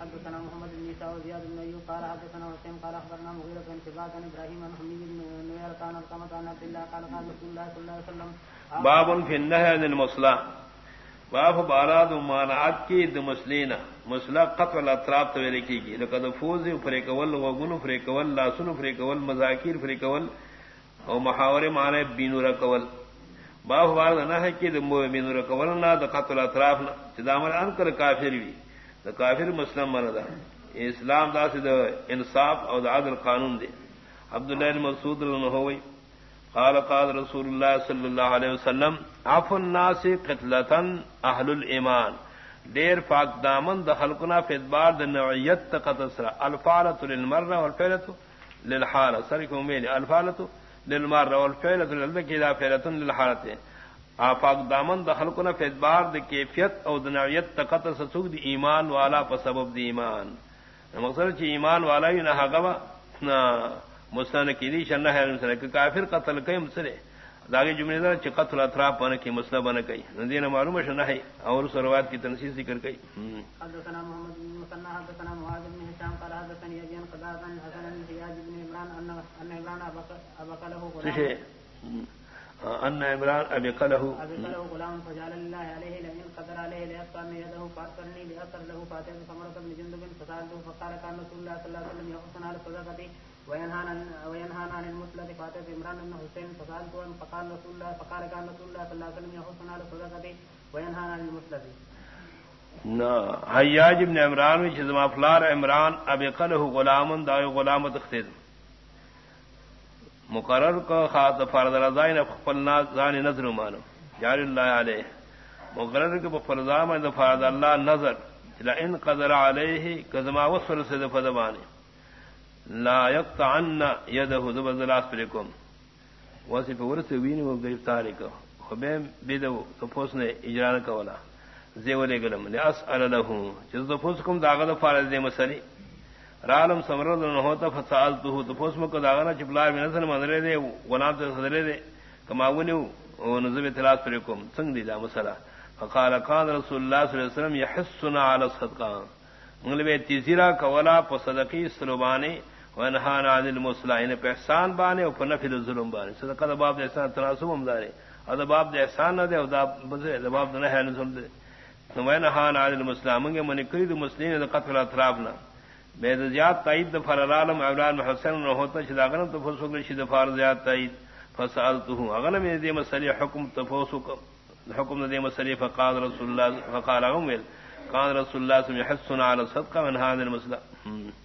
حدثنا محمد بن عيسى وزياد بن ايوب قال حدثنا حسين قال اخبرنا مغيرة بن شباب عن ابراهيم عن حميد بن نوير كان القمة عن عبد الله قال قال رسول الله صلى الله عليه وسلم باب في النهي عن المصلى باب باراد مانعات کی د مسلینا قطع الاطراف تو لکھی گی لقد فوز فریقول، وغن فریقول، لاسن فریقول، مذاکر فریقول، او محاور معنی بینور قول باب بارد نہ ہے کہ بینور قول نہ قطع الاطراف نہ چدامر ان کر کافر بھی د کافر مسلم مردا اسلام دا سے انصاف اور عدل قانون دے۔ عبداللہ بن مسعود رضی اللہ قال قال رسول الله صلى الله عليه وسلم، عفو الناس قتلتن اهل الايمان دیر پاک دامن د خلقنا فی ادبار د نوعیت قطسرا الفالت للمرة والفعلت للحالة سرکو میلی الفالت للمرة والفعلت للذکی فعلت للحالت پاک دامن د خلقنا فی ادبار د کیفیت او د نوعیت قطس سوک دی ایمان والا پا سبب دی ایمان. مقصد چی ایمان والا ہی نہ گوا مسلم کی دی شنہ ہے مسلم کہ کافر قتل کئی مسلے داغی جملے دار چ قتل اطراف بن کی مسلم بن گئی ندین معلوم شنہ ہے اور سروات کی تنسیز ذکر گئی حدثنا محمد بن مسنى حدثنا معاذ بن هشام قال حدثني ابي قضاء عن حسن بن زياد بن عمران ان ان عمران غلام. ان عمران ابي قاله ابي له غلام فجعل الله عليه لئن قدر عليه ليقطع يده فارسلني لاثر له فاتح ثمرة بن جندب فسالته فقال كان رسول الله صلى الله عليه وسلم يحسن على صدقته وينهان عن المسلط فاتت عمران بن حسين فسالته فقال رسول الله فقال كان رسول الله صلى الله عليه وسلم يحسن على صدقته وينهان عن المسلط حیاج ابن عمران میں چزما فلار عمران اب قلہ غلام دا غلام تختید مقرر کو خاص فرض رضائن خپلنا زان نظر مانو. جار اللہ علیہ. مقرر کو فرضا میں فرض اللہ نظر. لا ان قدر علیہ کزما وصل سے فدبانی لا یقطع يقطعن يده ذبذلاس فريكم وصف ورث وين وغرفتار کو خبم بدو تفوس نے اجرا کولا. زیولے گلم. لاس لاسال له جز تفوسكم داغد فارض دے مسلی رالم سمرد نہ ہوتا فسالته تفوس مکو داغنا چپلا میں نسل مندرے دے، غلام سے صدرے دے، کما ونیو ونزب ثلاث فريكم سنگ دی دا مسلا فقال كان رسول الله صلى الله عليه وسلم يحثنا على الصدقه مغلبے تیزرا کولا پسدقی سلوبانی ونهان عن المصلحين پہسان بانے او پنفل الظلم بانے۔ صدقہ باب احسان تناسب ہم دارے۔ اور باب دے احسان نہ دے او دا بزے باب نہ ہے نظم دے۔ ونهان عن المسلمین من کرید مسلمین قتل اطرافنا بے زیاد تائید دفر العالم عمران حسن نہ ہوتا شداغن تو فسوق شد فار زیاد تائید. فسالته اغن میں دے مسئلہ حکم تفوسق حکم دے مسئلہ فقال رسول اللہ، فقال عمر قال رسول اللہ صلی اللہ علیہ وسلم يحسن على الصدقه من هذا المسلم.